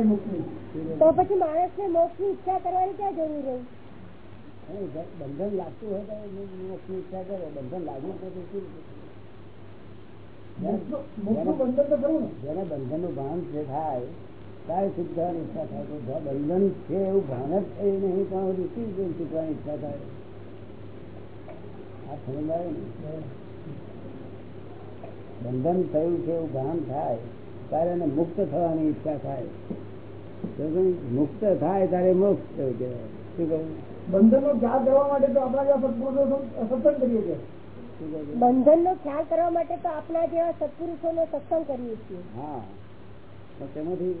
તો પછી માણસ ને મોક્ષની ઈચ્છા કરવાની ક્યાં જરૂર રહી બંધન લાગતું હોય તો મોક્ષની ઈચ્છા કરે. બંધન લાગવું તો તો શું? બંધન તો ખરું ને. જેને બંધનનું ભાન જે થાય ત્યારે સુખ ઈચ્છા થાય બંધન છે એવું ભાન જ થયું નહીં તો ઋષિ શીખવાની ઈચ્છા થાય? આ સમજ આવે ને? બંધન થયું છે એવું ભાન થાય ત્યારે એને મુક્ત થવાની ઈચ્છા થાય. પછી મુક્ત થાય ત્યારે મુક્ત થયું શું કહ્યું? બંધન નો કરવા માટે તો આપણા જેવા સત્પુરુષો સત્સંગ કરીએ છીએ. ખ્યાલ કરવા માટે તો આપણા જેવા સત્પુરુષો નો સત્સંગ કરીએ છીએ. હા. પણ તેમાંથી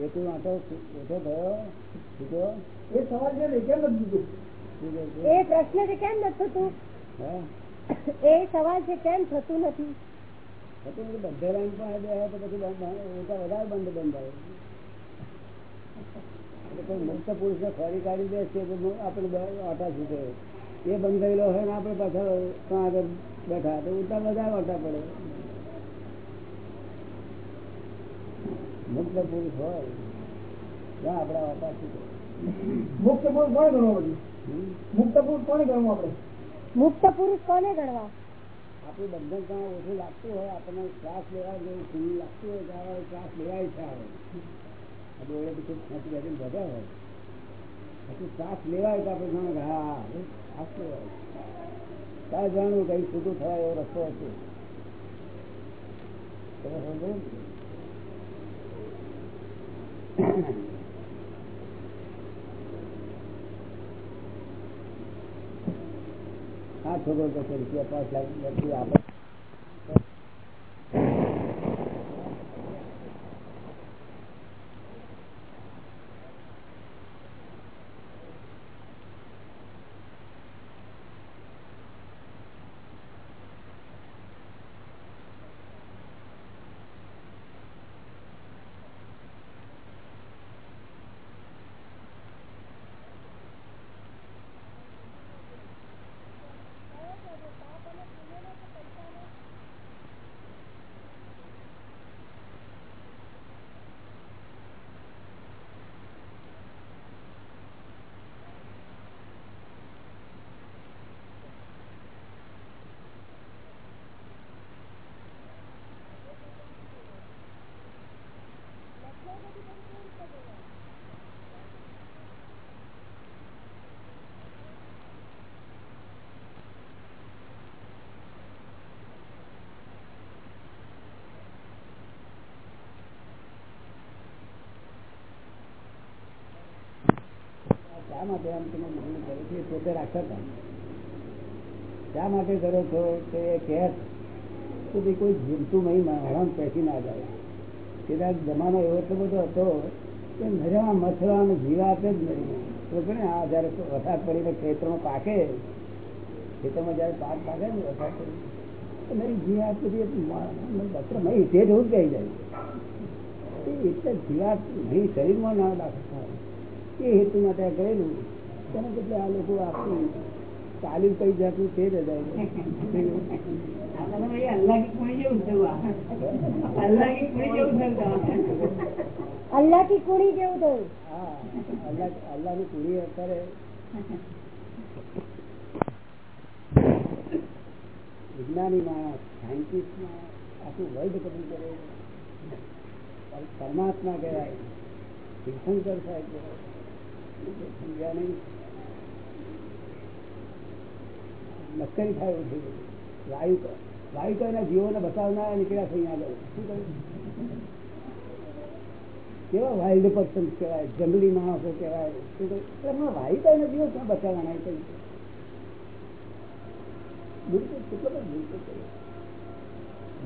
એક વાંટો ઓછો થયો કીધો એ સવાલ છે ને કેમ નથી કહે? એ પ્રશ્ન છે કેમ નથી થતું? હે? એ સવાલ છે કેમ થતું નથી? પછી બધું બધે લાઈન પણ તો પછી બંધ વધારે બંધ બંધાય. કોઈ મુક્ત પુરુષને ખોરી કાઢી દે છે આપણે ઓટા છૂટે. એ બંધાયેલો હોય ને આપણે પાછળ ત્યાં આગળ બેઠા તો ઉતા બધા ઓટા પડે. મુક્ત પુરુષ હોય ત્યાં આપણા ઓટા છૂટે. મુક્ત પુરુષ કોને ગણવા બધું? મુક્ત પુરુષ કોને ગણવું આપણે? મુક્ત પુરુષ કોને ગણવા? આપણું બંધન ત્યાં ઓછું લાગતું હોય આપણને શ્વાસ લેવા જેવું ખુલ્લું લાગતું હોય ત્યારે શ્વાસ લેવાય છે આવે. ખેંચી બેસીને બધા હોય. પછી શ્વાસ લેવાય તો આપણે જાણો જાણવું કઈ છૂટું થવાય એવો રસ્તો હશે. હા છોકરો તો રૂપિયા પાંચ લાખ આપે. શા માટે આમ તમે મહેનત કરો છો? પોતે રાખતા હતા. શા માટે કરો છો કે એ તો તે કોઈ જીવતું નહીં હરામ પેસી ના જાય. કદાચ જમાનો એવો એટલો બધો હતો કે નર્યા મથરા અને જીવાત જ નહીં. તો કે આ જયારે વરસાદ પડીને ખેતરમાં પાકે? ખેતરમાં જયારે પાક પાકે ને વરસાદ પડી મારી જીવાત બધી વસ્ત્ર નહીં, તે જવું જ કહી જાય એટલે જીવાત નહીં, શરીરમાં ના દાખલ એ હેતુ માટે કરેલું તેને બદલે આ લોકો આખું તાલીમ કઈ જાતનું છે જ અલ્લાહ કી કુણી જેવું થયું હા અલ્લાહ અલ્લાહની કુડી અત્યારે વિજ્ઞાની માણસ સાયન્ટિસ્ટ આખું વર્લ્ડ કબૂલ કરે પરમાત્મા કહેવાય. તીર્થંકર સાહેબ કહેવાય. સમજ્યા થાય એવું થઈ વાયુ વાયુ તો એના જીવોને બચાવનારા નીકળ્યા છે અહીંયા આગળ. શું કહ્યું? કેવા વાઇલ્ડ પર્સન કહેવાય, જંગલી માણસો કહેવાય. શું કહ્યું? એમાં વાયુ એના જીવો ક્યાં બચાવવાના કહ્યું. બિલકુલ કેટલો બધો બિલકુલ.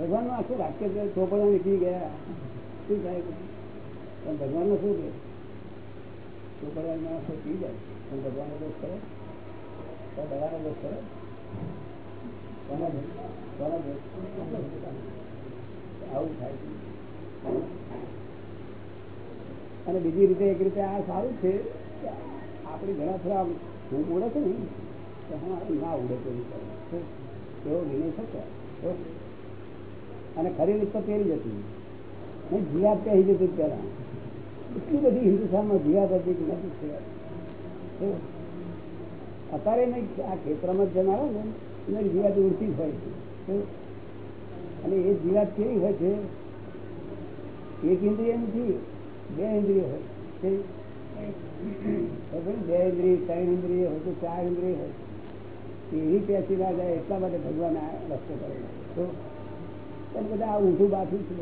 ભગવાનનું આખું વાક્ય ચોપડા નીકળી ગયા. શું થાય? પણ ભગવાનનું શું કે ચોપડા માણસો પી જાય. પણ ભગવાનનો દોષ કરે તો દવાનો દોષ કરે? આવું થાય અને બીજી રીતે એક રીતે આ સારું છે કે આપણી ઘણા થોડા હું છે ને, તો આપણે ના ઉડે કરે એવો વિનય થતો અને ખરી રીત તો પહેરી જતી જીવાત પહેરી જતી પેલા એટલી બધી હિન્દુસ્તાનમાં જીવાત નથી અત્યારે નહીં આ ખેતરમાં જ આવે ને, એને જીવાત ઉડતી હોય છે. અને એ જીવાત કેવી હોય છે? એક ઇન્દ્રિય નથી, બે ઇન્દ્રિય હોય છે. બે ઇન્દ્રિય, ત્રણ ઇન્દ્રિય હોય તો ચાર ઇન્દ્રિય હોય. એવી પેસી ના જાય એટલા માટે ભગવાન આ રસ્તો કરે તો. બધા આ ઊંધું બાકી છે.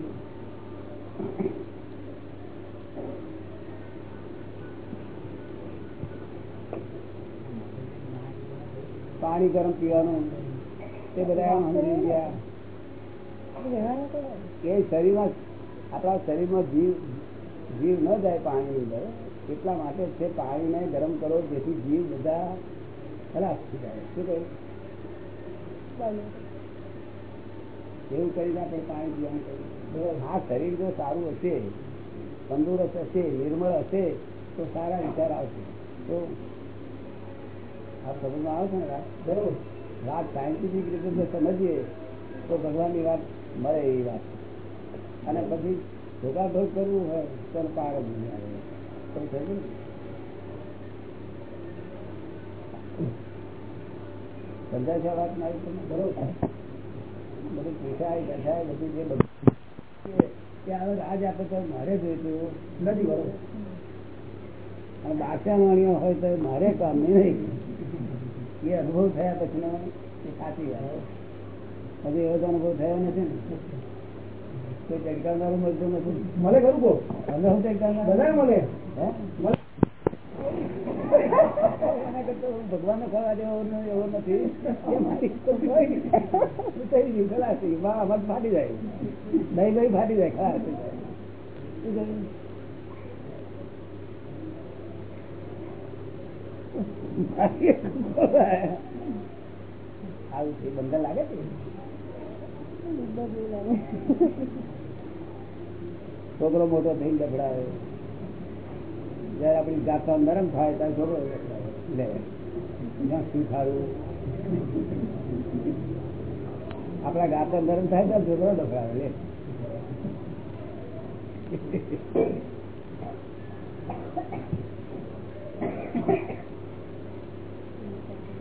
પાણી ગરમ પીવાનું તે બધા સમજી ગયા. રહેવાનું શરીરમાં આપણા શરીરમાં જીવ જીવ ન જાય પાણીની અંદર એટલા માટે છે પાણીને ગરમ કરો જેથી જીવ બધા ખલાસ થઈ જાય. શું કહ્યું? એવું કરીને આપણે પાણી પીવાનું કહ્યું. આ શરીર જો સારું હશે તંદુરસ્ત હશે, નિર્મળ હશે, તો સારા વિચાર આવશે. તો આ સમજમાં આવે છે ને બરોબર. વાત સાયન્ટિફિક રીતે સમજીએ, તો ભગવાનની વાત મળે એવી વાત. અને પછી ભોગાભોગ કરવું હોય, તો પાર જ નહીં આવે. સમજાય છે વાત મારી તમને બરોબર? બધું પૂછાય બેઠાય બધું જે બધું છે, હવે આજ આપણે તો મારે જોઈતું નથી બરોબર. અને વાણીઓ હોય તો મારે કામ નહીં. એ અનુભવ થયા પછી એ સાચી વાત. હજી એવો તો અનુભવ થયો નથી ને. કોઈ ચડકાવનારું મળતું નથી મળે ખરું કહો તમે હું ચડકાવનાર બધાય મળે? હે? ભગવાનનો ખવા જેવો એવો નથી. થઈ ખલાસ થઈ મત ફાટી જાય. દહીં દહીં ફાટી જાય. ખલાસ થઈ? આવું છે, બંધન લાગે છે? છોકરો મોટો થઈને ડફડાવે જયારે આપણી જાત નરમ થાય, ત્યારે છોકરો. લે. ગાતર ગાત નરમ થાય ત્યારે છોકરો ડફડાવે લે.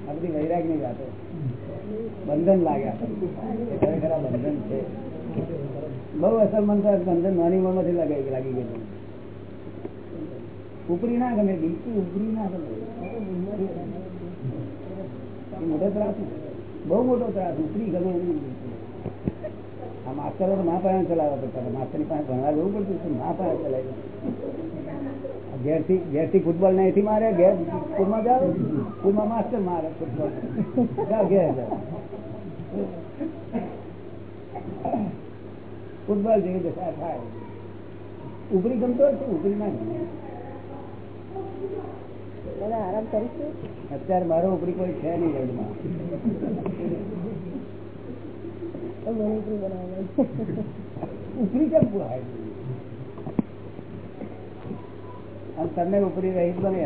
આ વૈરાગની વાતો. બંધન લાગે ખરેખર બંધન છે. બહુ અસર તો બંધન નાની ઉંમરમાંથી લાગી ગયેલું ઉપરી ના ગમે બિલકુલ ઉપરી ના ગમે એ મોટો ત્રાસ ને. બહુ મોટો ત્રાસ ઉપરી ગમે નહીં બિલકુલ. આ માસ્તરો તો મા પાસે ચલાવવા પડતા હતા માસ્તરની પાસે ભણવા જવું પડતું હતું મા પાસે ચલાવ્યું ઘેરથી ઘેરથી ફૂટબોલ ને અહીંથી મારે ઘેર સ્કૂલમાં જાવ સ્કૂલમાં માસ્ટર મારે ફૂટબોલ જાઓ ઘેર જાઓ ફૂટબોલ જેવી દશા થાય ઉપરી ગમતો હોય તો ઉપરી ના ગમે આરામ કરીશું? અત્યારે મારો ઉપરી કોઈ છે નહીં વર્લ્ડમાં ઉપરી કેમ પુરાય અને તમને ઉપરી રહી જ બને?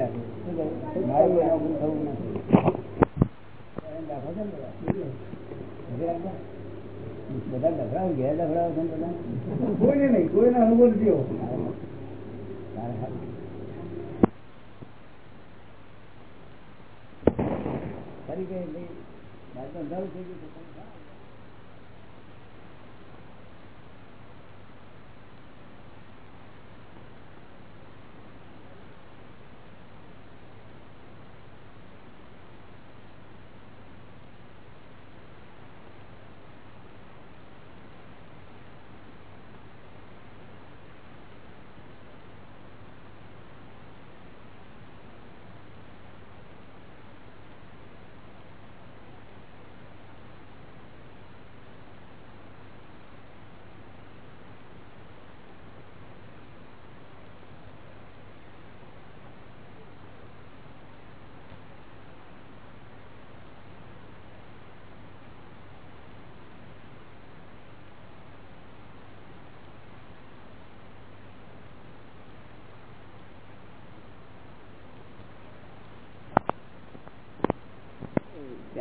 મારે ઉપરી થવું નથી. બધા? ડફડાવો ઘેર ડફડાવો છો ને બધા? કોઈને નહીં કોઈને અનુભવ નથી ફરી ગઈ તો અંધારું થઈ ગયું છે.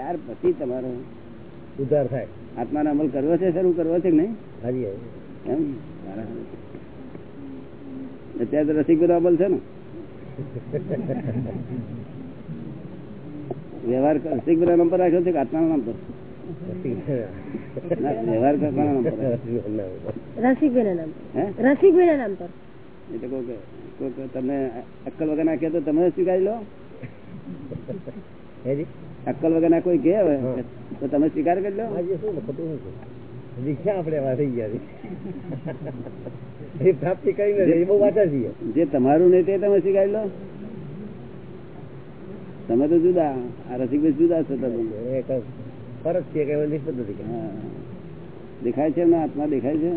ત્યાર પછી તમારો ઉધાર થાય. આત્માનો અમલ કરવો છે શરૂ કરવો છે નહીં? હાજી એમ? અત્યારે તો બધો અમલ છે ને. વ્યવહાર રસિકભાઈ નંબર રાખ્યો છે કે આત્મા નંબર? ના, વ્યવહાર કરવાનો નંબર રસિકભાઈ નામ હે? રસિકભાઈ નામ પર. એટલે કોઈક કોઈક અક્કલ વગર નાખ્યો તો તમે સ્વીકારી લો. અક્કલ વગર ના કોઈ કે તો તમે સ્વીકાર કરી લો. દીક્ષા આપણે થઈ ગયા એ પ્રાપ્તિ કરી નથી એ બહુ વાંચા છીએ. જે તમારું નહીં તે તમે સ્વીકારી લો. તમે તો જુદા આ રસિકભાઈ જુદા છો તમે. ફરક છે કે નથી હા. દેખાય છે એમના આત્મા દેખાય છે.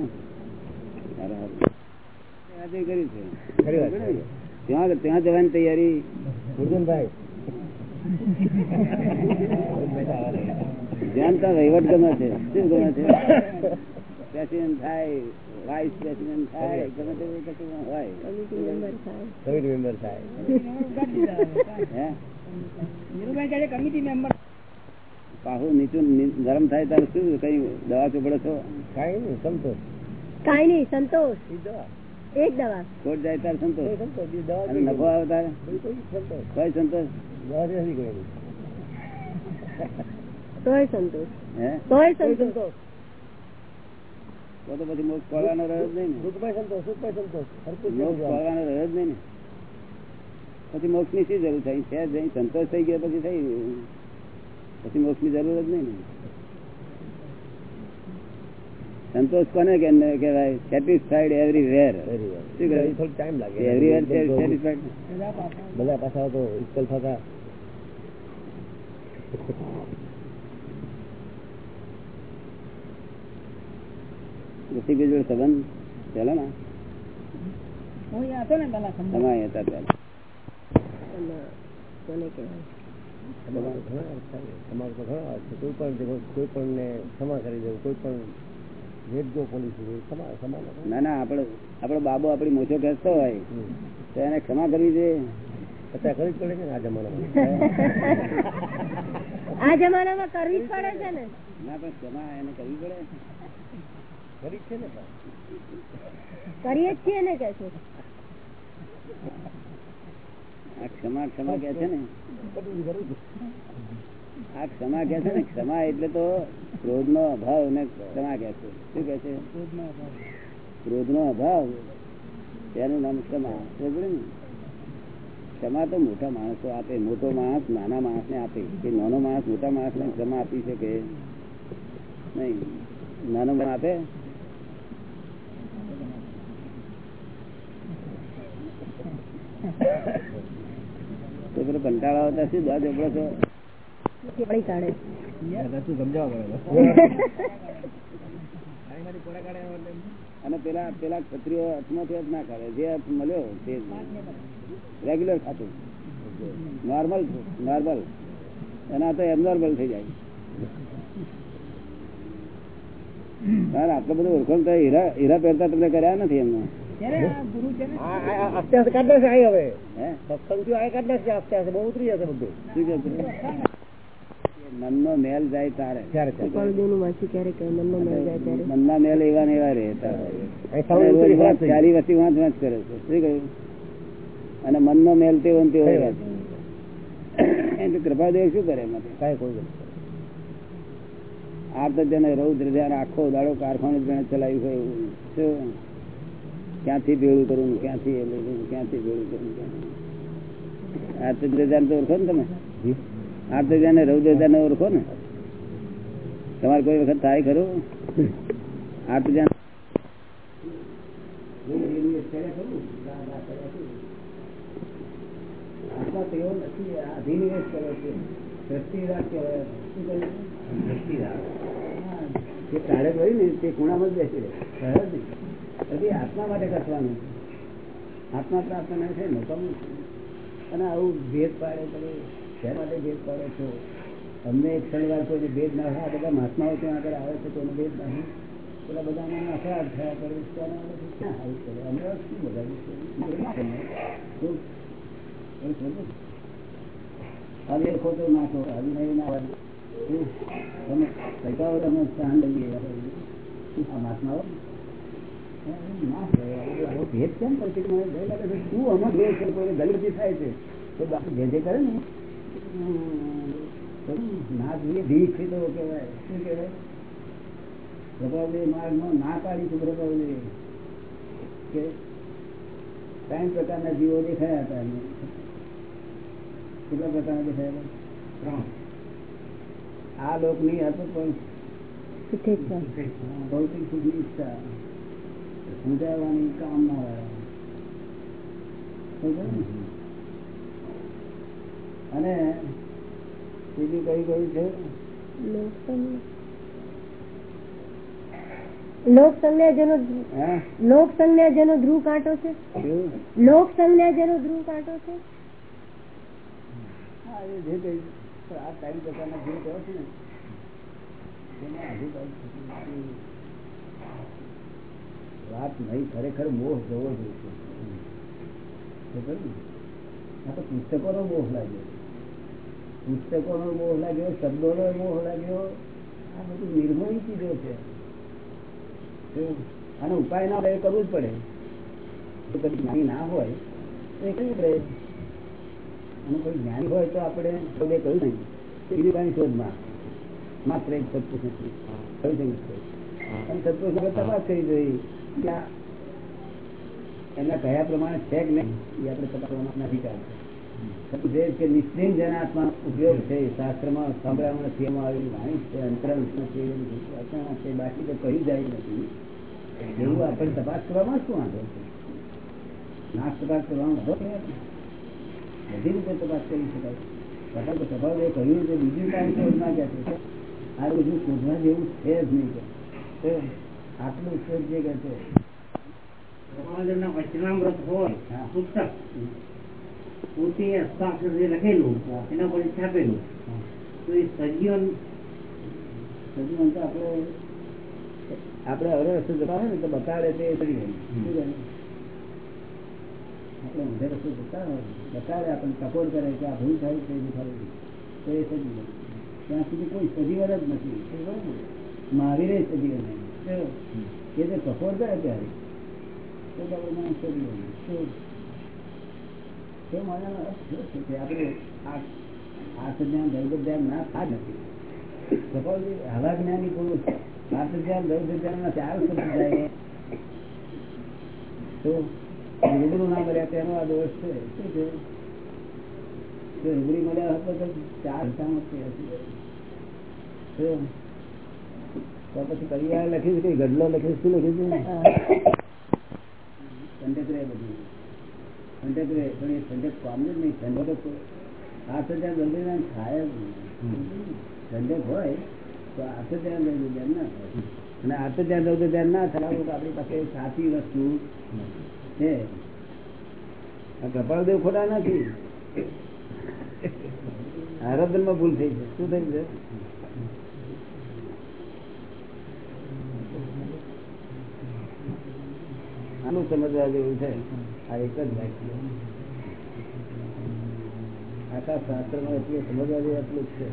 ત્યાં ત્યાં જવાની તૈયારી. મુર્ગનભાઈ ધ્યાન તો વહીવટ ગમે છે. શું ગમે છે? પ્રેસિડેન્ટ થાય વાઇસ પ્રેસિડેન્ટ થાય ગમે તે કશું હોય. કમિટી મેમ્બર થાય. કમિટી મેમ્બર પાહુ નીચું ગરમ થાય ત્યારે શું કઈ દવા ચોપડો છો? કઈ નહીં સંતોષ. કાઈ નહીં સંતોષ. એક દવા. ખોટ જાય ત્યારે સંતોષ. નફો આવે તારે કોઈ સંતોષ? તોય સંતોષ. હે? તોય સંતોષ. તો તો પછી મોક્ષ પડવાનો રહ્યો જ નહીં ને. સુખભાઈ સંતોષ સુખભાઈ સંતોષ. મોક્ષ નથી રહ્યો જ નહીં ને. પછી મોક્ષની શી જરૂર થઈ? છે જ સંતોષ થઈ ગયો પછી થઈ પછી મોક્ષની જરૂર જ નહીં ને. સંતોષ કોને કે કહેવાય? Satisfied everywhere Very well. શું કહે? એ થોડું ટાઈમ લાગે. એવરી વેર સેટિસ્ફાઈડ બધા પાછા તો થતા. સંબંધ? પેલા ના? અહીંયા હતા કહેવાય તમારે ઘણા અર્થ થાય. તમારે તો ઘણા કોઈ પણ કોઈ પણ ને ક્ષમા કરી દેવું કોઈ પણ ન. ના ના આપડે આપણો બાબો આપડી મોછો ખેંચતો હોય તો એને ક્ષમા કરવી જોઈએ. કરવી પડે છે આ જમાનામાં? આ જમાનામાં કરવી જ પડે છે ને. ના પણ ક્ષમા એને કરવી પડે. કરી જ છે ને. કરીએ છીએ ને કે છે. આ ક્ષમા ક્ષમા કે છે ને. આ ક્ષમા કે છે ને ક્ષમા એટલે તો ક્રોધ નો અભાવ ને ક્ષમા કે છે. શું કે છે? ક્રોધ નો અભાવ? તેનું નામ ક્ષમા. ને? ક્ષમા તો મોટા માણસો આપે. મોટો માણસ નાના માણસ ને આપે. કે નાનો માણસ મોટા માણસ ને ક્ષમા આપી શકે? નહીં. નાનો માણસ આપે. તો પેલો કંટાળો આવતા શું દાદ એપડો છો? કાઢે અને પેલા પેલા ક્ષત્રિયો અર્થમાંથી અર્થ ના કરે જે અર્થ મળ્યો તે રેગ્યુલર ખાતું. નોર્મલ નોર્મલ એના તો એબનોર્મલ થઈ જાય. આટલો બધો ઓળખણ તો હીરા હીરા પહેરતા તમને કર્યા નથી એમને? આ કાઢ નાખશે હવે. હે? સત્સંગથી આ કાઢ નાખશે અત્યારે બહુ ઉતરી જશે બધું? મનનો મેલ જાય તારે મનનો મેળ જાય ત્યારે. મનના મેલ એવા ને એવા રે તારે વસ્તી વાંચ. વાંચ કરે છે. શું કહ્યું? અને મનનો મેલ તેવો તેવો એટલે કૃપાદેવ શું કરે એમાંથી કોઈ આ તો જેને રૌદ્ર ધ્યાન આખો દાડો કારખાનું જેને ચલાવ્યું હોય એવું. શું? ક્યાંથી ભેળું કરવું ક્યાંથી એ લઈ લઉં, ક્યાંથી ભેળું કરવું આ તો ધ્યાન તો ઓળખો ને તમે? જી. આ તો ધ્યાન રૌદ્રતા ને ઓળખો ને. તમારે કોઈ વખત થાય ખરું? આપ આત્મા કરે ને માટે કસવાનું આત્મા છે નકામું. છે. અને આવું ભેદ પાડે તમે શા માટે ભેદ પાડો છો? અમને એક શનિવાર કોઈ ભેદ ના આ બધા મહાત્માઓ ત્યાં આગળ આવે છે કોનો ભેદ નહીં પેલા બધા નફરાટ થયા કરે ક્યાં આવું કરે? અમે શું બધા હવે એ નાખો નહીં ના તમે પૈસાઓ તમે સ્થાન લઈએ. મહાત્માઓ? ભેદ કેમ કરશે? મને? શું આમાં ભેદ છે? કોઈને ગલતી થાય છે? તો બાકી જે કરે ને ના જોઈએ છે તો કહેવાય શું કહેવાય પ્રભાવદેવ માર્ગમાં ના પાડી છે પ્રભાવદેવ કે ત્રણ પ્રકારના જીવો દેખાયા હતા. કેટલા પ્રકારના દેખાયા હતા આ લોકની હતું પણ ભૌતિક સુખની ઈચ્છા સમજાવવાની કામ ને? અને બીજું કઈ કયું છે? લોક સંજ્ઞા જેનો લોક સંજ્ઞા જેનો ધ્રુવ કાંટો છે? લોક સંજ્ઞા જેનો ધ્રુવ કાંટો છે? જે કઈ આ ત્રણ પ્રકારના ધ્રુવ કહો છે ને. વાત નહીં ખરેખર મોહ જવો જોઈએ. પુસ્તકો નો? મોહ લાગ્યો પુસ્તકોનો મોહ લાગ્યો, શબ્દોનો મોહ લાગ્યો, આ બધું નિર્મોહી ચીજો છે? આનો ઉપાય ના હોય કરવું જ પડે. કદી જ્ઞાની ના હોય, તો એ કરવું પડે. અને કોઈ જ્ઞાની હોય તો આપણે શોધે કહ્યું નહીં. કાંઈ શોધમાં. માત્ર એક સત્પુરુષ નથી કહ્યું મિત્ર. અને સત્પુરુષ આપણે તપાસ કરી જોઈ ત્યાં એના કયા પ્રમાણે છે કે નહીં, એ આપણે તપાસ કરવાનો અધિકાર છે. એ કે નિશ્ચિત ઉપયોગ છે શાસ્ત્રમાં સાંભળવામાં નથી આવેલી વાણી છે અંતરાંશ નથી એવી વાસના છે બાકી તો કહી જાય નથી. એવું આપણે તપાસ કરવામાં શું વાંધો છે? નાશ તપાસ કરવાનો વાંધો છે? બધી રીતે તપાસ કરી શકાય. છતાં તો સ્વભાવ કહ્યું છે બીજું કાંઈ શોધ ના કે છે આ બધું શોધવા જેવું છે જ નહીં કે. આટલું શોધ જે કે છે. પ્રભાવદેવના વચનામૃત હોય પુસ્તક. પોતે હસ્તાક્ષરથી લખેલું એના પર છાપેલું. તો એ સજીવન સજીવન તો આપણે આપણે હવે રસ્તો જતા હોય ને તો બતાડે તે આપણે ઊંધે રસ્તે જતા હોય બતાડે આપણને સપોર્ટ કરે કે આ ભૂલ થાય છે તો એ સજીવન. ત્યાં સુધી કોઈ સજીવન જ નથી. ને? મહાવીરે સજીવન એ તો સપોર્ટ કરે ત્યારે. તો આપણે સજીવન. શું તો કે આપણે આ આ દૈવ ધ્યાન ના થાય નથી. સપોઝ હવા જ્ઞાની પુરુષ આ દૈવ ધ્યાન ના ચાર શબ્દ જાય તો રૂબરૂ ના મળ્યા તેનો આ દોષ છે. શું છે? રૂબરી મળ્યા હતો તો ચાર. તો પછી પરિવાર લખ્યું છે ગઢલો લખ્યું? શું લખ્યું છે? ઠંડક રહે બધી. ઠંડક રહે પણ એ ઠંડક પામે જ નહીં ઠંડક તો આ સજા ગંભીર થાય જ નહીં. ઠંડક હોય, તો આ સજા ગંભીર ધ્યાન ના થાય. અને આ સજા ગંભીર ધ્યાન ના થાય, તો આપણી પાસે સાચી વસ્તુ છે. આ કપાળદેવ ખોટા નથી. આરાધનમાં ભૂલ થઈ છે. શું થઈ છે? આનું સમજવા જેવું છે. આ એક જ વાક્ય. આખા શાસ્ત્રમાં એટલું સમજવા જેવું એટલું જ છે.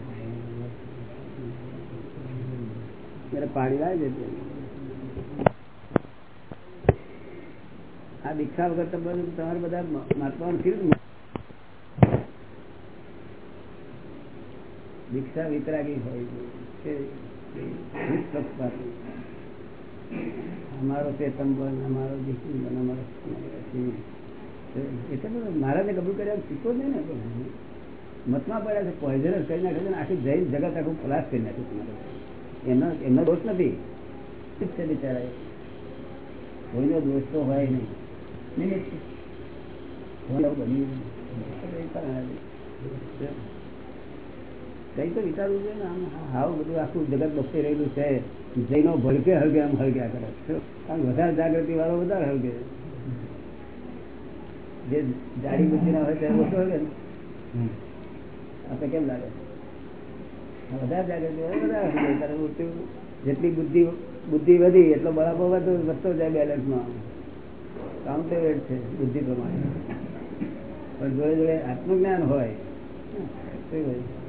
ત્યારે લાવી છે આ દીક્ષા વગર તો બધું તમારે બધા મહાત્મા કેવી દીક્ષા વિતરાગી હોય છે. અમારો ચેતન બન અમારો દીકરી બન અમારો એટલે મહારાજે કબૂલ કર્યા શીખવો છે ને મતમાં પડ્યા છે પોઈઝનસ કરી નાખે છે આખી જૈન જગત આખું ખલાસ કરી નાખ્યું તમારે એમનો એમનો દોષ નથી. ઠીક છે બિચારા કોઈનો દોષ તો હોય નહીં. નિમિત્ત. હોય એવું બન્યું નહીં. એ કારણે. કઈ તો વિચારવું છે ને આમ હાવ બધું આખું જગત બફી રહેલું છે. જૈનો ભડકે હળગે આમ હળગ્યા કરે. કારણ વધારે જાગૃતિ વાળો વધારે હળગે. જે જાડી બુદ્ધિ ના હોય ત્યારે ઓછો હળગે ને. આપણે કેમ લાગે? વધારે જાગૃતિ વાળો વધારે હળગે. ત્યારે જેટલી બુદ્ધિ બુદ્ધિ વધી એટલો બરાબર વધુ વધતો જાય બેલેન્સમાં. કાઉન્ટેવેટ છે બુદ્ધિ પ્રમાણે. પણ જોડે જોડે આત્મજ્ઞાન હોય શું હોય?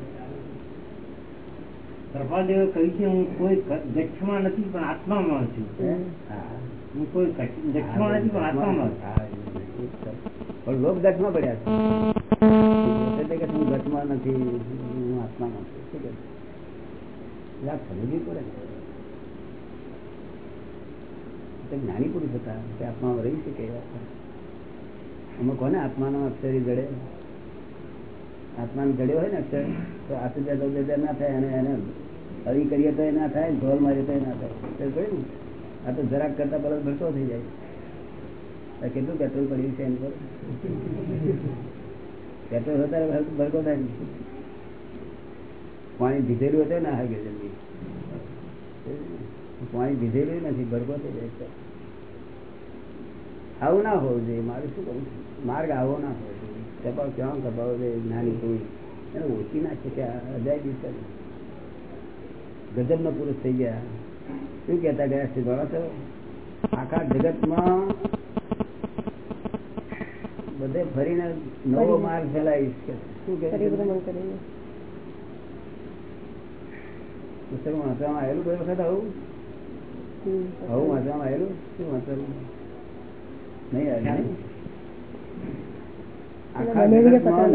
પ્રભાદેવે કહ્યું છે હું કોઈ દક્ષમાં નથી પણ આત્મામાં છું હા. કોઈ દક્ષમાં નથી પણ આત્મામાં. પણ લોક દક્ષમાં પડ્યા છે હું દક્ષમાં નથી હું આત્મામાં છું શું કહે છે? એટલે આ સમજવી પડે ને. જ્ઞાની પુરુષ હતા તે આત્મામાં રહી શકે અમે કોને આત્માનો અક્ષરી જડે આત્માને જડ્યો હોય ને અક્ષર તો આસુજા દૌજા ના થાય અને એને હરી કરીએ તો ના થાય, ઢોલ મારીએ તો ના થાય. ને? આ તો જરાક કરતા પેલા ભરતો થઈ જાય. કેટલું પેટ્રોલ પડ્યું છે એમ પર પેટ્રોલ હતા ભરતો થાય પાણી ભીધેલું હતું ને હાગે જલ્દી. પાણી ભીધેલું નથી ભરકો થઈ જાય છે. આવું ના હોવું જોઈએ. મારે શું કહું માર્ગ આવો ના હોવો જોઈએ. કપાવ ક્યાં જોઈએ નાની કોઈ એને ઓછી ના છે કે અજાય છે? ગજબ નો પુરુષ થઈ ગયા. શું કેતા ગયા છે ભણો છો આખા જગતમાં બધે ફરીને નવો માર્ગ ફેલાવીશ શું કે વાંચવામાં આવેલું કોઈ વખત આવું. આવું વાંચવામાં આવેલું? શું વાંચેલું નહીં નહીં? આખા જગતમાં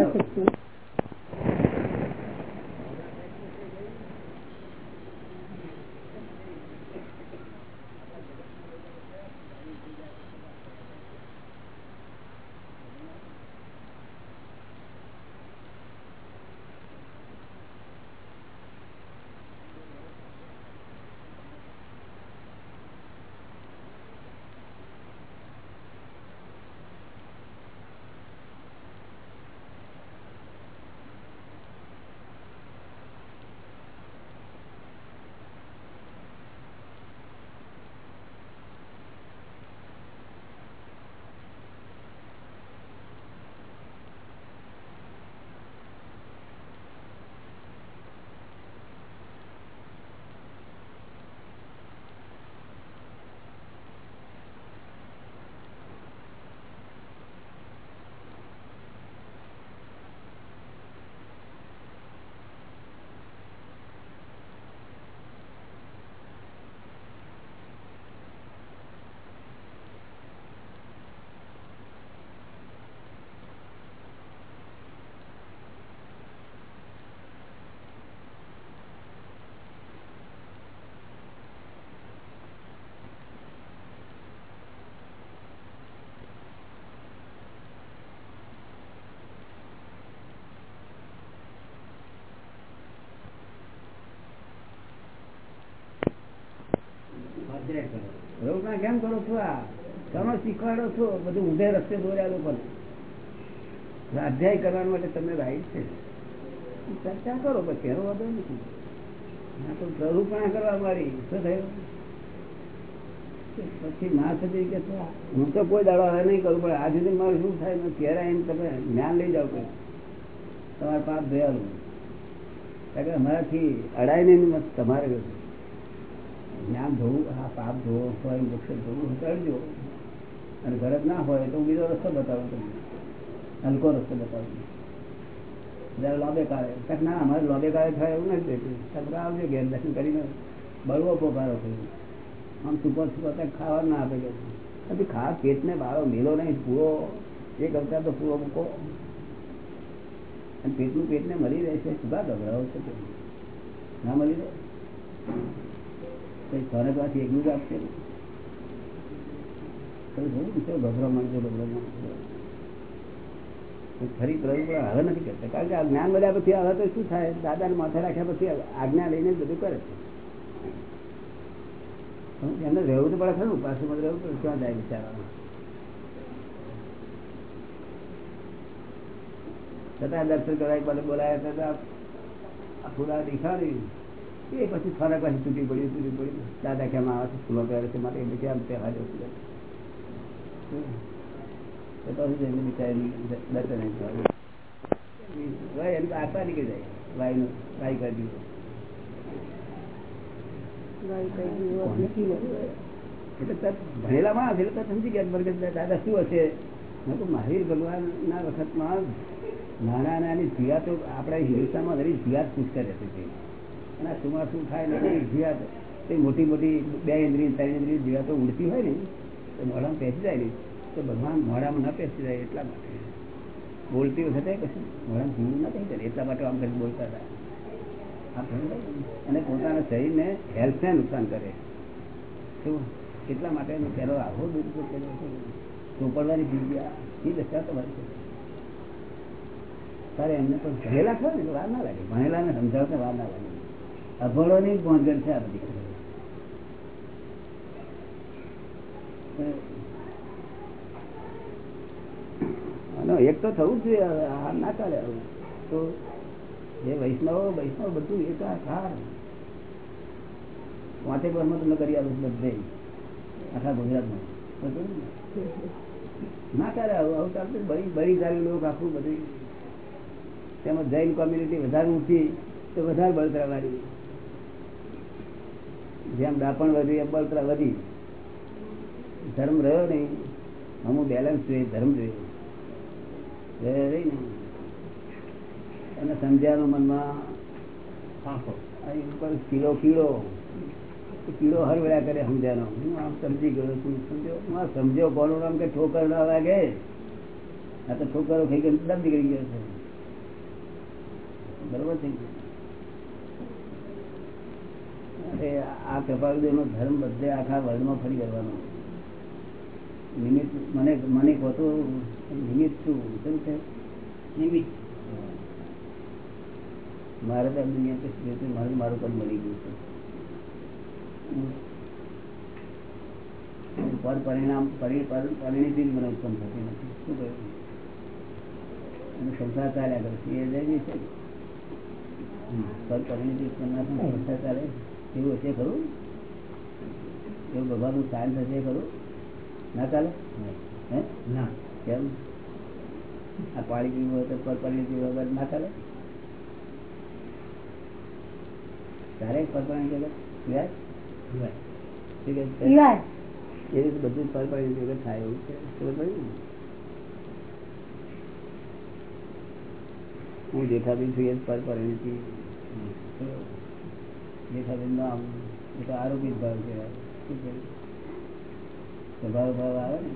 સ્વાધ્યાય રોગના કેમ કરો છો આ? તમે શીખવાડો છો? બધું ઊંધે રસ્તે દોર્યા લોકોને અધ્યાય કરવા માટે તમને રાઈટ છે. ચર્ચા કરો પછી એનો વાંધો નથી. પ્રભુપણા કરવા મારી શું થયું? પછી મા થતી કે હું તો કોઈ દાડો હવે નહીં કરું, પણ આ સુધી મારું શું થાય? મેં ઘેર આવીને તમે જ્ઞાન લઈ જાઓ તમારે પાપ ધોયાલું કારણ કે અમારાથી અડાય નહીં ને તમારે જ્ઞાન ધોવું પાપ જોવો હોય મોક્ષ જોવું ચડજો અને ગરજ ના હોય તો હું બીજો રસ્તો બતાવું તમને. હલકો રસ્તો બતાવું જયારે લોબે કાળે, કાંક ના, અમારે લોબે કાળે થાય એવું નથી દેતું તમે આવજો, ઘેર દર્શન કરીને બળવો પોકારો કર્યો આમ સુપર સુપર કંઈક ખાવા ના આપે પછી ખા, પેટને બાળો, મેલો નહીં, પૂરો. એક અવતાર તો પૂરો મૂકો. અને પેટનું પેટને મળી રહેશે. સુધા ગભરાવો છો ના મળી રહે? કઈ ફરકવાથી એકલું જ આપશે. ફરી પ્રભુ હવે નથી કરતા. કારણ કે આ જ્ઞાન મળ્યા પછી હવે તો શું થાય? દાદાને માથે રાખ્યા પછી આજ્ઞા લઈને બધું કરે છે. એમને રહેવું તો પડે ખરું પાછું રહેવું પડે ક્યાં જાય બિચારામાં? છતાં દર્શન કરવા એક બાજુ બોલાયા હતા દેખાડી એ પછી ફરક પછી તૂટી પડ્યું તૂટી પડ્યું. દાદા કેમ આવે છે ફૂલો પહેરે છે માટે એટલે કેમ પહેલા જવું તો પછી જઈને બિચારી દર્શન એની આત્મા નીકળી જાય. વાયુ વાયુ કરી દીધું. એટલે ભણેલા માણસ એટલે સમજી ગયા બરગદ દાદા શું હશે? મેં મહાવીર ભગવાન ના વખતમાં નાના નાની જીવાતો આપણા હિન્દુસ્તાનમાં દરેક જીવાત પુષ્કર રહેતી હતી. અને આ શું થાય ને જીવાત તે મોટી મોટી બે ઇન્દ્રિય, ત્રણ ઇન્દ્રિય જીવાતો ઉડતી હોય ને, તો મોઢામાં પેસી જાય ને, તો ભગવાન મોઢામાં ન પેસી જાય એટલા માટે. બોલતી વખતે કશું મોઢામાં જીવું ના થઈ જાય, એટલા માટે આમ કરી બોલતા હતા? અને પોતાના શરીરને હેલ્થને નુકસાન કરે. શું એટલા માટે પહેલો આવો દુરુપયોગ કર્યો છે ચોપડવાની જગ્યા એ દશા તમારી છે. તારે એમને પણ ભણેલા છો ને વાર ના લાગે. ભણેલા ને સમજાવતા વાર ના લાગે. અભણો ની ભોંગર છે આ બધી. એક તો થવું જોઈએ હાર ના ચાલે તો એ વૈષ્ણવ વૈષ્ણવ બધું એકાકાર વાંચે ઘરમાં તમને કરી આવું બધે. આખા ગુજરાતમાં. ના ચાલે આવું આવું ચાલતું બળી બળી ચાલી લોકો આખું બધું. તેમજ જૈન કોમ્યુનિટી વધારે ઊંચી, તો વધારે બળતરા વાળી. જેમ દાપણ વધી એમ બળતરા વધી. ધર્મ રહ્યો નહીં. અમુક બેલેન્સ જોઈએ ધર્મ જોઈએ. રહી ને? અને સમજ્યાનું મનમાં કીડો કીડો કીડો હરવડ્યા કરે સમજ્યાનો હું આમ સમજી ગયો તું સમજ્યો હું સમજ્યો કોનું નામ કે ઠોકર ના લાગે આ તો ઠોકરો ખાઈ ગયો દમ નીકળી ગયો છે. બરોબર છે અરે આ કૃપાળુદેવ નો ધર્મ બધે આખા વર્લ્ડમાં ફરી કરવાનો મને મને કહો તો નિમિત્ત શું શું છે નિમિત્ત મારે તો દુનિયા કશું મારે, મારું પણ મળી ગયું છે. પર પરિણામ પરિણિતિ મને ઉત્પન્ન થતી નથી. શું કહ્યું? અને સંસાર ચાલ્યા કરે છે. એ જાય છે. પર પરિણિતિ ઉત્પન્ન સંસાર ચાલે એવું હશે ખરું? એવું ભગવાનનું સાયન્સ હશે ખરું? ના ચાલે? હે? ના. કેમ? આ પાણી પીવું હોય તો પર પીવું વગર ના ચાલે? ત્યારે પરપરાણી જગત વ્યાજ છે? એ રીતે બધું જ પરપરાણી જગત થાય એવું છે? ખબર પડી ને? હું જેઠાબેન છું એ પર પરપરિણીતિ જેઠાબેન નામ એ તો ભાવ કહેવાય. શું કહ્યું? સ્વભાવ ભાવ આવે ને?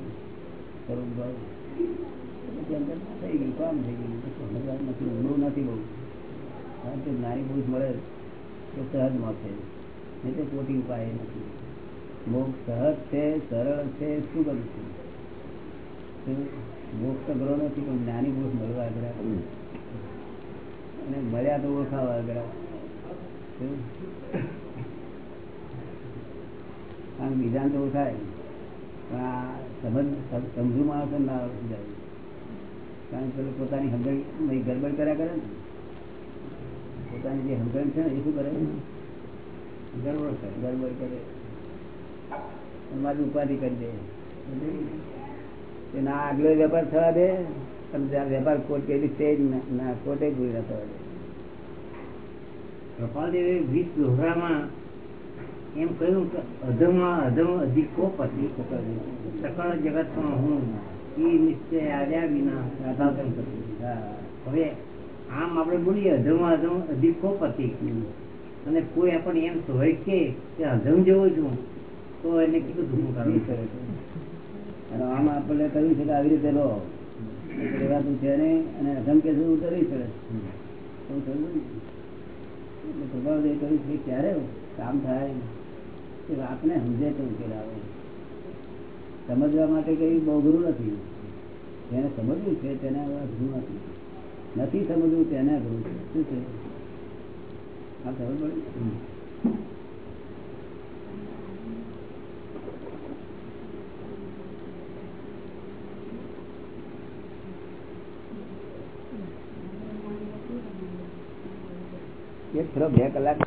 સ્વરૂપ ભાવ. અંદર થઈ ગયું. કામ થઈ ગયું. કશું નથી ઊંડું નથી બહુ. કારણ કે નાની પુરુષ મળે તો સહજ મળશે નહીં તો કોટી ઉપાય નથી. મોક્ષ સહજ છે સરળ છે શું કરું છું? મોક્ષ તો ગ્રહ નથી પણ જ્ઞાની પુરુષ મળવા આગળ. અને મળ્યા તો ઓળખાવા આગળ. શું? કારણ બીજા તો થાય, પણ આ સંબંધ સમજુ માણસો ના જાય. કારણ પેલું પોતાની હમદણ ગરબડ કર્યા કરે ને, પોતાની જે હમદણ છે ને, એ શું કરે? ગરબડ કરે ગરબડ કરે. મારી ઉપાધિ કરી દે. એના આગલો વેપાર થવા દે, અને વેપાર કોટ કરી તે ના- કોર્ટે પૂરી ના થવા દે. કપાલદેવે વીસ દોહરામાં એમ કહ્યું કે અધમાં અધમ અધિકો પતિ સકળ જગતમાં હું એ નિશ્ચય આવ્યા વિના સાધન કરતું હવે આમ આપણે બોલીએ, અધમાં અધમ અધિકો પતિ. અને કોઈ આપણને એમ હોય કે અધમ જેવો છું તો એને કેટલું ધૂમ કરવું કરે છે. અને આમ આપણે કહ્યું છે કે આવી રીતે લો રહેવાતું છે અને અધમ કે શું કરી શકે. શું થયું ને? એટલે પ્રભાવદેવે કહ્યું છે ક્યારે કામ થાય? એ આપને સમજે તો ઉકેલ આવે. સમજવા માટે કઈ બહુ અઘરું નથી. જેને સમજવું છે તેને અઘરું નથી. નથી સમજવું તેને અઘરું છે. શું છે? આ ખબર પડી? એક ફેરો બે કલાક.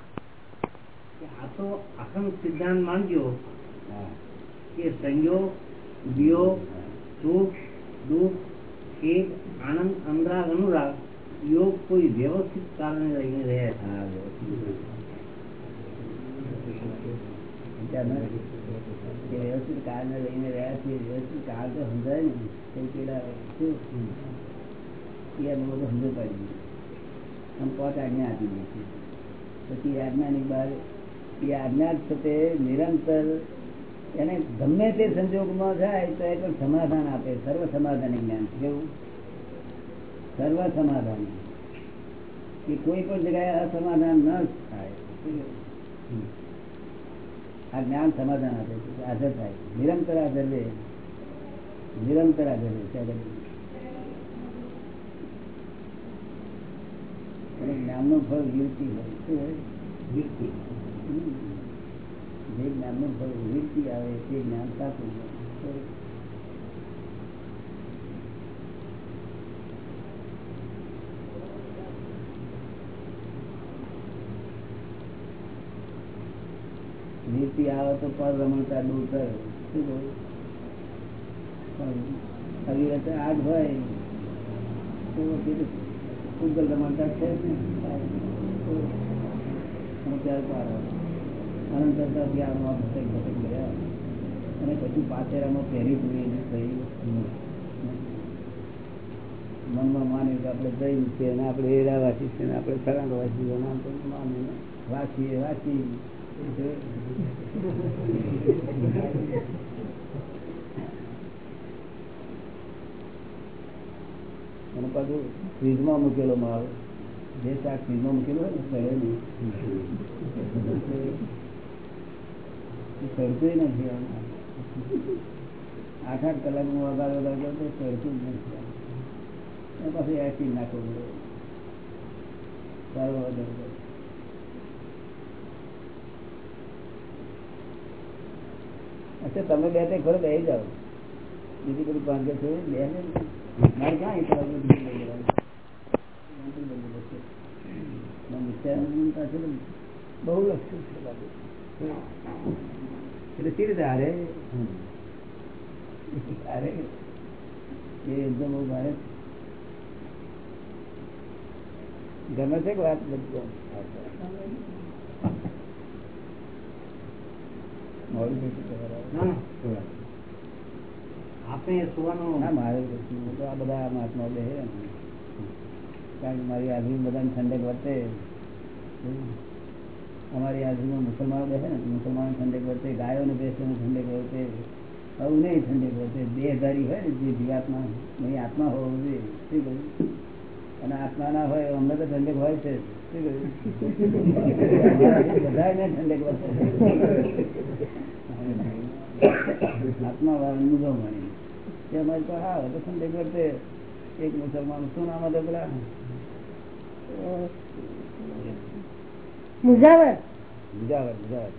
આ તો અહમ સિદ્ધાંત માંગ્યો કે સંયોગ વિયોગ સુખ દુઃખ ખેદ આનંદ અનુરાગ અનુરાગ યોગ કોઈ વ્યવસ્થિત કારણે લઈને રહ્યા છે. વ્યવસ્થિત કારણે લઈને રહ્યા છે વ્યવસ્થિત કારણ તો સમજાય ને. પેલા શું? એ બધું સમજ પાડી નિરંતર એને ગમે તે સંજોગમાં જાય તો એ પણ સમાધાન આપે. સર્વ સમાધાન જ્ઞાન કેવું? સર્વ સમાધાન. કે કોઈ પણ જગ્યાએ અસમાધાન ન થાય. આ જ્ઞાન સમાધાન આપે છે. હાજર થાય. નિરંતર હાજર રહે નિરંતર હાજર રહે ત્યારે અને જ્ઞાનનું ફળ વિરતી હોય શું હોય હમ. જે જ્ઞાનનું ફળ વીરતી આવે તે જ્ઞાન સાચું નીતિ આવે તો પર રમણતા દૂર કરે શું કહ્યું? અવિરત આગ હોય, તો ઉજ્જવલ રમણતા છે અને પછી પાછેરામાં પહેરી પૂરી એને થઈ મનમાં માન્યું કે આપણે જઈ છે અને આપણે હેરાવાસી છે ને આપણે સરાંગવાસી છે નામ તો માને વાસી વાસી અને પાછું ફ્રીજમાં મૂકેલો માલ. જે શાક ફ્રીજમાં મૂકેલો હોય ને સડે સડતું નથી આઠ આઠ કલાક હું વગાડ વગાડ કરું તો સડતું જ નથી પછી એસી નાખવું સારો વગર અચ્છા, તમે બે તે ખરો બે જાઓ. બીજી બધું પાંચ બે ને. મારે ક્યાં પાસે તો બહુ લક્ષણ છે બાબુ. એટલે સી રીતે હારે હારે એ થઈ ગયું તમારે. ના ના થોડા. આપણે સુવાનું ના, મારે તો આ બધા મહાત્મા બે ને. કારણ કે મારી હાજરી બધાને ઠંડક વર્તે. અમારી આજુમાં મુસલમાનો બેસે ને મુસલમાનો ઠંડક વર્તે, ગાયોને બેસે ઠંડક વર્તે. આવું નહીં ઠંડક વર્તે. દેહધારી હોય ને, જે જીવાત્મા નહીં આત્મા હોવું જોઈએ. અને આત્મા ના હોય, અમને તો ઠંડક હોય છે. બધા ઠંડક વર્તે. આત્મા વાળા અનુભવ મળી તે અમારી પાસે આવે તો ઠંડક વર્તે એક મુસલમાન શું નામ હતું. પેલા મુજાવર મુજાવર મુજાવર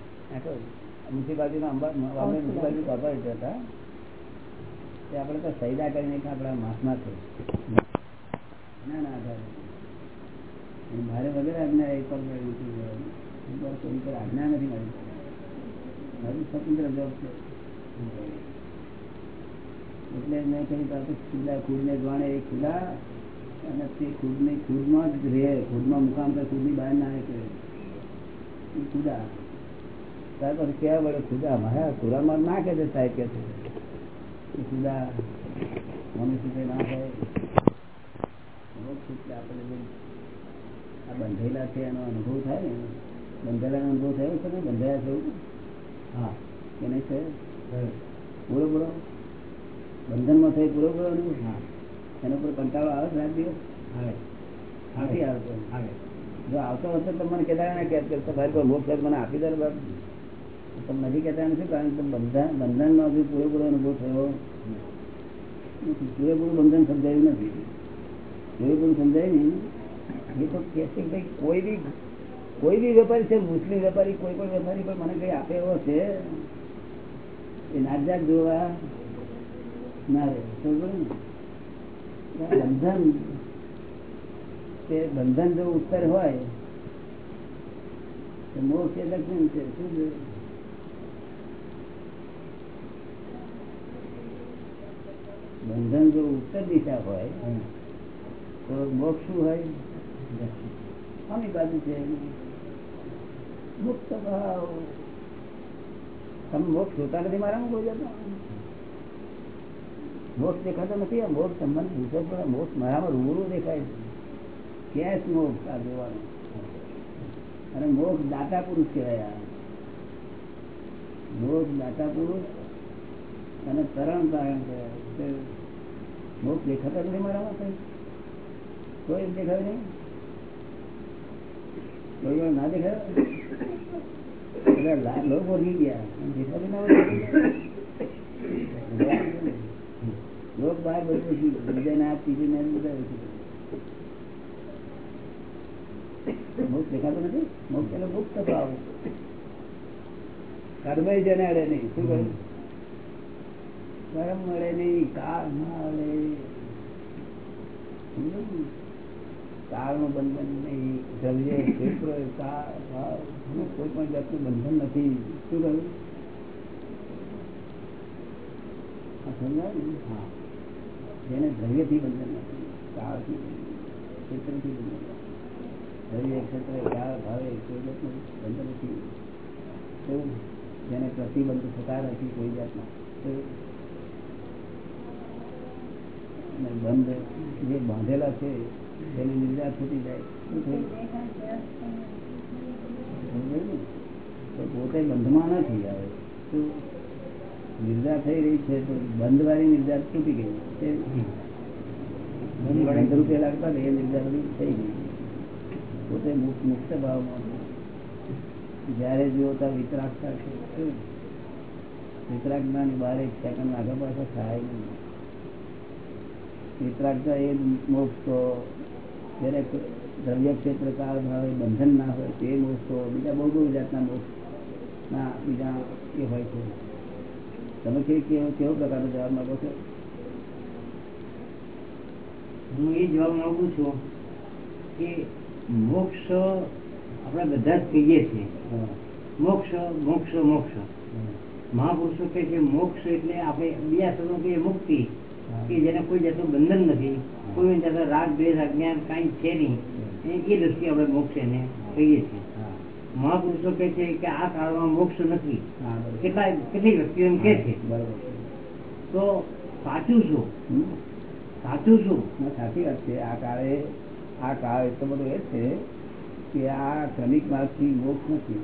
મ્યુનિસિપાલિટીના અંબા મ્યુનિસિપાલિટી કોર્પોરેટર હતા તે આપણે તો સૈદા કરીને આપણા મહાત્મા છે ના ના આધારે મારે વગર આજ્ઞા એ પર નથી જવાનું. હું પર કોઈ પર આજ્ઞા નથી મારી એટલે મેં કહ્યું આપણે ખુદા ખુદને જાણે એ ખુલ્લા અને તે ખુદની ખુદમાં જ રહે. ખુદમાં મુકામ પર ખુદની બહાર ના એ ખુદા. સાહેબ પછી કહેવા પડે ખુદા મારા ખુરામાં ના કે છે સાહેબ કે છે. ખુદા મનુષ્ય ના હોય આપણે આ બંધેલા છે, એનો અનુભવ થાય ને? બંધેલાનો અનુભવ થયો છે ને એવું? હા કે નહીં છે પૂરો પૂરો બંધનમાં થઈ પૂરો પૂરો અનુભવ હા. એનો પર કંટાળો આવે છે રાત દિવસ? આવે. નથી આવતો જો આવતો હશે તો મને કહેતા ના કે તમારી કોઈ મોક્ષ મને આપી દે બાપ. તમે નથી કહેતા નથી કારણ કે બંધન બંધનમાં હજુ પૂરેપૂરો અનુભવ થયો. પૂરેપૂરું બંધન સમજાયું નથી. પૂરેપૂરું સમજાયું નહીં. એ તો કે ભાઈ કોઈ બી કોઈ બી વેપારી છે, મુસ્લિમ વેપારી, કોઈ પણ વેપારી પણ મને કઈ આપે એવો છે? એ નાજાક જોવા. ના રહે બંધન બંધન જો ઉત્તર હોય, તો મોક્ષ એ લક્ષણ છે, શું? બંધન જો ઉત્તર દિશા હોય, તો મોક્ષ શું હોય? આમી બાજુ છે મુક્ત ભાવ. તમે મોક્ષ જોતા નથી મારામાં કોઈ જતો? મોક્ષ દેખાતો નથી, આ મોક્ષ સંબંધ પૂછો પણ મોક્ષ મારામાં રૂબરૂ દેખાય છે. ક્યાં જ મોક્ષ આ જોવાનું? અને મોક્ષ દાતા પુરુષ કહેવાય આ. મોક્ષ દાતા પુરુષ અને તરણ કારણ કહેવાય. મોક્ષ દેખાતા નથી મારામાં કોઈ દેખાય નહીં? વાર ના દેખાય? લોકો ગયા. લોક બહાર બધું બીજા દેખાતો નથી? મોક્ષ એટલે મુક્ત ભાવ. કર્મ જેને અડે નહીં. શું મળે નહીં, કાળ ના અડે. કાળનું બંધન નહીં. દ્રવ્ય, ક્ષેત્ર કાળ કોઈ પણ જાતનું બંધન નથી. શું કહ્યું? હા. જેને કાળ પ્રતિબંધ થતા નથી કોઈ જાતના. બંધ જે બાંધેલા છે તેની નિર્જા છૂટી જાય. પોતે બંધમાં નથી આવે. નિર્જા થઈ રહી છે તો બંધ વાળી નિર્જા તૂટી ગઈ. તે રૂપિયા લાગતા એ નિર્જા થઈ ગઈ. પોતે મુક્ત મુક્ત ભાવમાં છે. જ્યારે જુઓ ત્યાં વિતરાગતા છે શું? વિતરાગતા ની બહાર સેકન્ડ આગળ પાછળ થાય નહીં. વિતરાગતા એ મોક્ષ તો જેને દ્રવ્ય ક્ષેત્ર કાળ ભાવે બંધન ના હોય તે મોક્ષ બીજા બહુ બહુ જાતના મોક્ષ ના બીજા એ હોય છે. તમે કે કેવો કેવો પ્રકારનો જવાબ માંગો છો? હું એ જવાબ માંગુ છું કે મોક્ષ આપણે બધા જ કહીએ છીએ. મોક્ષ મોક્ષ મોક્ષ. મહાપુરુષો કહે છે મોક્ષ એટલે આપણે બીજા શબ્દો કહીએ મુક્તિ. કે જેને કોઈ જાતનું બંધન નથી, કોઈ રાગ, દ્વેષ, અજ્ઞાન કઈ છે નહીં, એ દ્રષ્ટિએ આપણે મોક્ષ એને કહીએ છીએ. મહાપુરુષો કે છે કે આ કાળમાં મોક્ષ નથી. કેટલા કેટલીક વ્યક્તિઓ કહે છે? તો સાચું શું? સાચું શું? સાચી વાત છે. આ કાળે, આ કાળ એટલો બધો એ છે કે આ ક્રમિક માર્ગથી મોક્ષ નથી?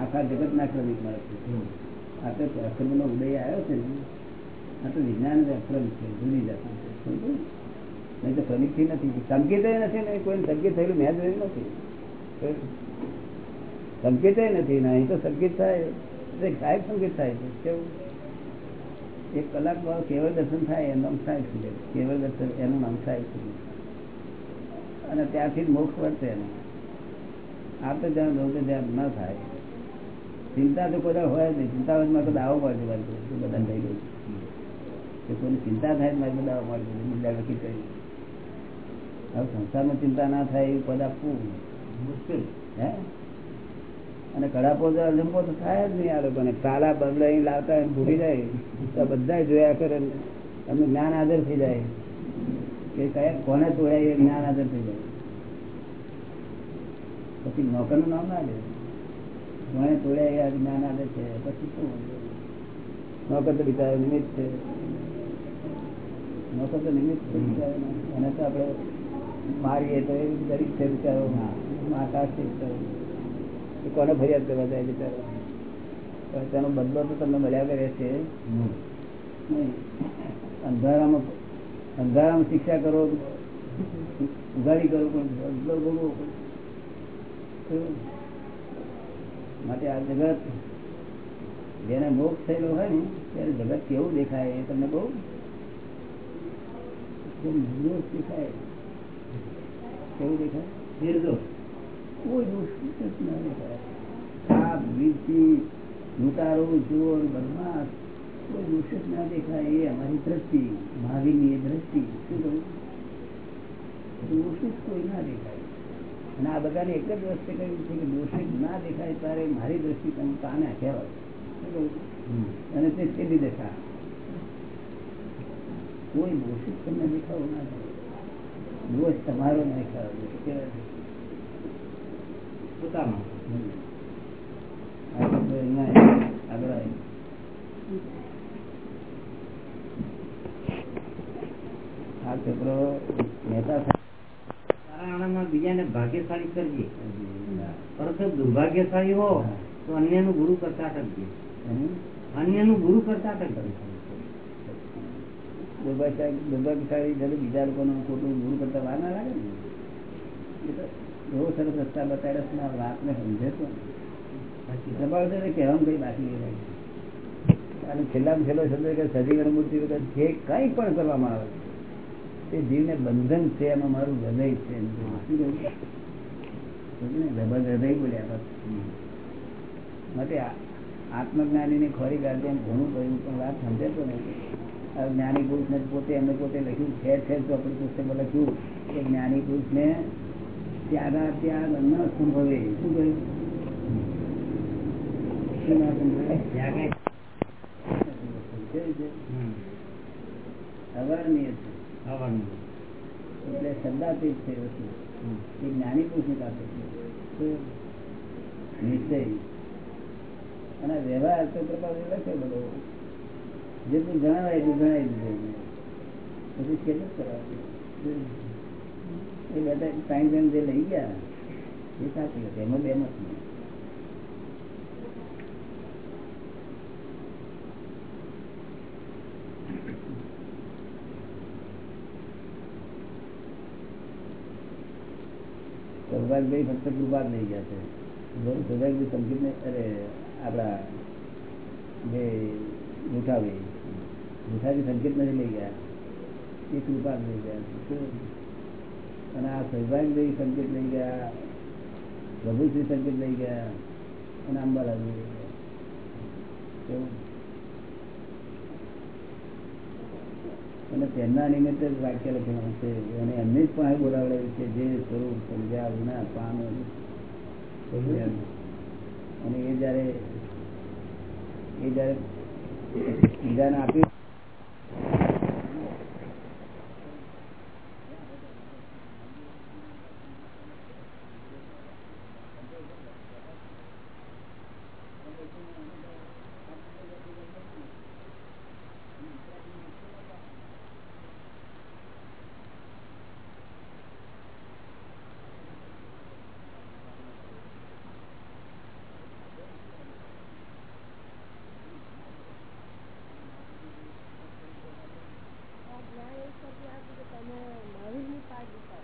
આખા જગતના ક્રમિક માર્ગ છે આ તો અક્રમનો ઉદય આવ્યો છે ને. આ તો વિજ્ઞાન અક્રમ છે જુદી જાતનું છે. નહીં તો સમિતિ નથી. સંકેત નથી ને કોઈ સંકેત થયેલું મેં જોયું નથી. સંકેત નથી અહીં તો સંકેત થાય. એટલે સાહેબ સંકેત થાય છે. કેવું? એક કલાક બાદ કેવળ દર્શન થાય, એનું નામ સાહેબ છે. કેવળ દર્શન, એનું નામ સાહેબ છે. અને ત્યાંથી મોક્ષ વર્તે એને. આ તો જ્યાં લોકો જ્યાં ન થાય. ચિંતા તો કદાચ હોય નહીં. ચિંતા હોય કદાચ આવો. એ બધા થઈ ગયું કોઈની ચિંતા થાય મારી તો મળશે બીજા નક્કી કરી સંસારમાં ચિંતા ના થાય એવું પદ આપવું મુશ્કેલ. હે? અને કડાપો તો અજંપો તો થાય જ નહીં આ લોકોને. કાલા બદલાઈ લાવતા ભૂલી જાય. તો બધા જોયા કરે એમનું જ્ઞાન આદર થઈ જાય. કે કયા કોને તોડાય એ જ્ઞાન આદર થઈ જાય. પછી નોકરનું નામ ના લે. કોને તોડાય એ જ્ઞાન આદર છે? પછી શું? નોકર તો બિચારો નિમિત્ત છે. નોકર તો નિમિત્ત. એને તો આપણે મારીએ તો એ દરેક છે બિચારો આકાશ છે બિચારો. કોને ફરિયાદ કરવા જાય બિચારો? તેનો બદલો તો તમને મળ્યા કરે છે. અંધારામાં અંધારામાં શિક્ષા કરો ઉઘાડી કરો પણ બદલો ભોગવો માટે આ જગત જેને મોક્ષ થયેલો હોય ને ત્યારે જગત કેવું દેખાય એ તમને બહુ નિર્દોષ દેખાય કેવું દેખાય? નિર્દોષ. કોઈ દોષ જ દેખાય. સાપ વીરથી લૂંટારો ચોર બદમાશ કોઈ દોષ જ ના દેખાય. એ અમારી દ્રષ્ટિ મહાવીરની એ દ્રષ્ટિ. શું કહ્યું દોષ જ કોઈ ના દેખાય. અને આ બધાને એક જ વસ્તુ કહ્યું છે કે દોષિત ના દેખાય ત્યારે મારી દ્રષ્ટિ તમે કાને કહેવાય? અને તે છેલ્લી દેખા કોઈ દોષિત તમને દેખાવો ના જોઈએ દોષ તમારો નહીં ખરાબ પોતાનો. આગળ આવે. આ છોકરો મહેતા બીજાને ભાગ્યશાળી કરજે. સાહેબ પરંતુ દુર્ભાગ્યશાળી હો તો અન્યનું ગુરુ કરતા કરજે. અને અન્યનું ગુરુ કરતા અટકજે દુર્ભાગ્યશાળી બીજા લોકોનું ખોટું ગુરુ કરતા વાર ના લાગે ને? એવો સરસ રસ્તા બતાડે છે આ વાતને સમજે તો. છે કહેવાનું કઈ બાકી નહીં અને છેલ્લામાં છેલ્લો શબ્દ કે સજીવન મૂર્તિ વગર જે કંઈ પણ કરવામાં આવે તે જીવને બંધન છે, એમાં મારું હૃદય છે? જબર હૃદય બોલ્યા માટે આત્મજ્ઞાનીને ખોરી કાઢે એમ ઘણું કહ્યું પણ વાત સમજે તો આ જ્ઞાની પુરુષને પોતે એમને પોતે લખ્યું છે છે ચોપડી પુસ્તકમાં લખ્યું કે જ્ઞાની પુરુષને ત્યાગા ત્યાગ ન સંભવે. શું કહ્યું. એટલે શબ્દાતીત છે વસ્તુ. એ જ્ઞાની પુરુષની પાસે છે? નિશ્ચય. અને વ્યવહાર તો પ્રભાવ બધો. જેટલું જણાવાય એટલું જણાવી દીધું પછી કેટલું કરવાનું એ બધા ટાઈમ ટાઈમ જે લઈ ગયા, એ સાચી હતી એમાં બે મત નહીં. સૌભાગભાઈ ફક્ત ગયા છે. સૌભાગભાઈ સંગીત ને અરે, આપણા જે જૂઠાભાઈ જૂઠાભાઈ સંકેત નથી લઈ ગયા. એ કૃપા લઈ ગયા. અને આ સૌભાગભાઈ સંકેત લઈ ગયા. પ્રભુશ્રી સંકેત લઈ ગયા. અને અંબાલાલ લઈ ગયા. અને તેમના નિમિત્તે જ વાક્ય લખેલું છે. અને એમને જ પણ બોલાવડેલું છે જે સ્વરૂપ સમજ્યા વિના પામે અને એ જયારે એ જયારે બીજાને આપ્યું આ જ્ઞાન એક શબ્દ આપ્યું કે તમે મહાવીરની કાળજી કરો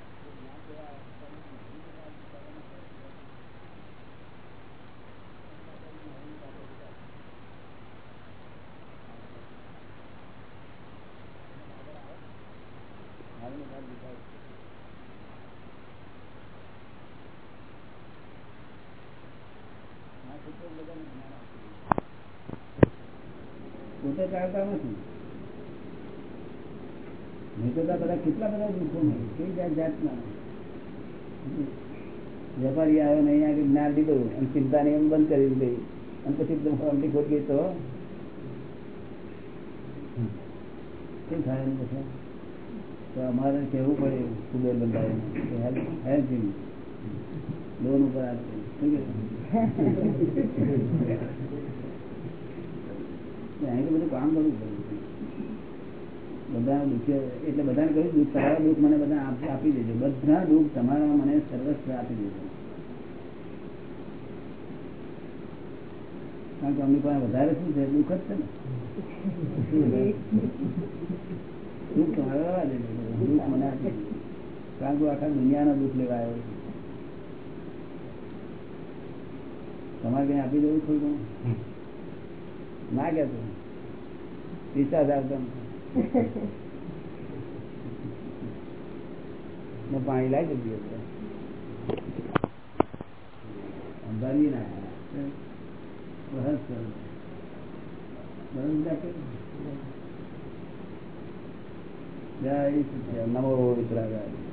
પોતે ટાળતા નથી નહીં તો આ બધા કેટલા બધા દુઃખો ને કઈ જાત જાતના વેપારી આવ્યો ને અહીંયા આગળ જ્ઞાન લીધું અને ચિંતા ને એમ બંધ કરી દીધી અને પછી એકદમ અમલી ખોટ ગઈ તો શું થાય એમ પછી તો અમારે કહેવું પડે કુબેર બંધાય હેલ્પિંગ લોન ઉપર આપશે શું કે અહીં તો બધું કામ કરવું પડે બધા દુઃખ, એટલે બધાને કહ્યું, દુઃખ તમારા દુઃખ મને બધા આપ- દેજો. બધા દુઃખ તમારા મને સર્વસ્વ આપી દેજો. કારણ કે અમની પાસે વધારે શું છે? દુઃખ જ છે ને? દુઃખ તમારે દેજો. દુઃખ મને આપી દેજો. કારણ કે આખા દુનિયાના દુઃખ લેવા આવ્યો તમારે કઈ આપી દેવું થોડું ના કે વિશ્વાસ આવતો. ને પાણી લાવી દીધી અંબાજી ના. નમો વિતરાગાય